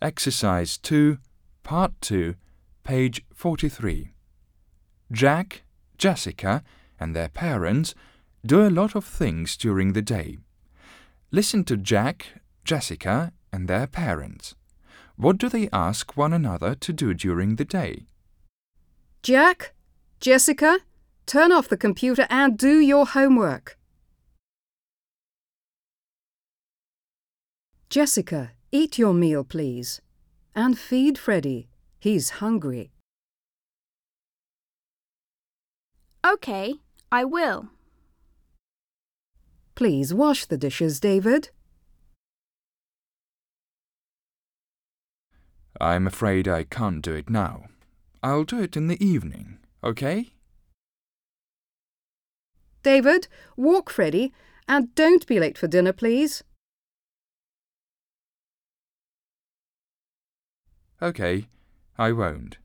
Exercise 2, Part 2, page 43. Jack, Jessica, and their parents do a lot of things during the day. Listen to Jack, Jessica, and their parents. What do they ask one another to do during the day? Jack, Jessica, turn off the computer and do your homework. Jessica, eat your meal, please. And feed Freddie. He's hungry. OK, I will. Please wash the dishes, David. I'm afraid I can't do it now. I'll do it in the evening, okay? David, walk Freddy, and don't be late for dinner, please. Okay, I won't.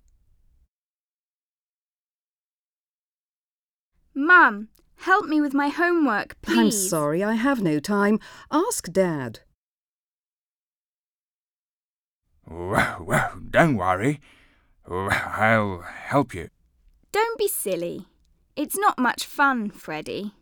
Mum, help me with my homework, please. I'm sorry, I have no time. Ask Dad. Well, well, don't worry. I'll help you. Don't be silly. It's not much fun, Freddie.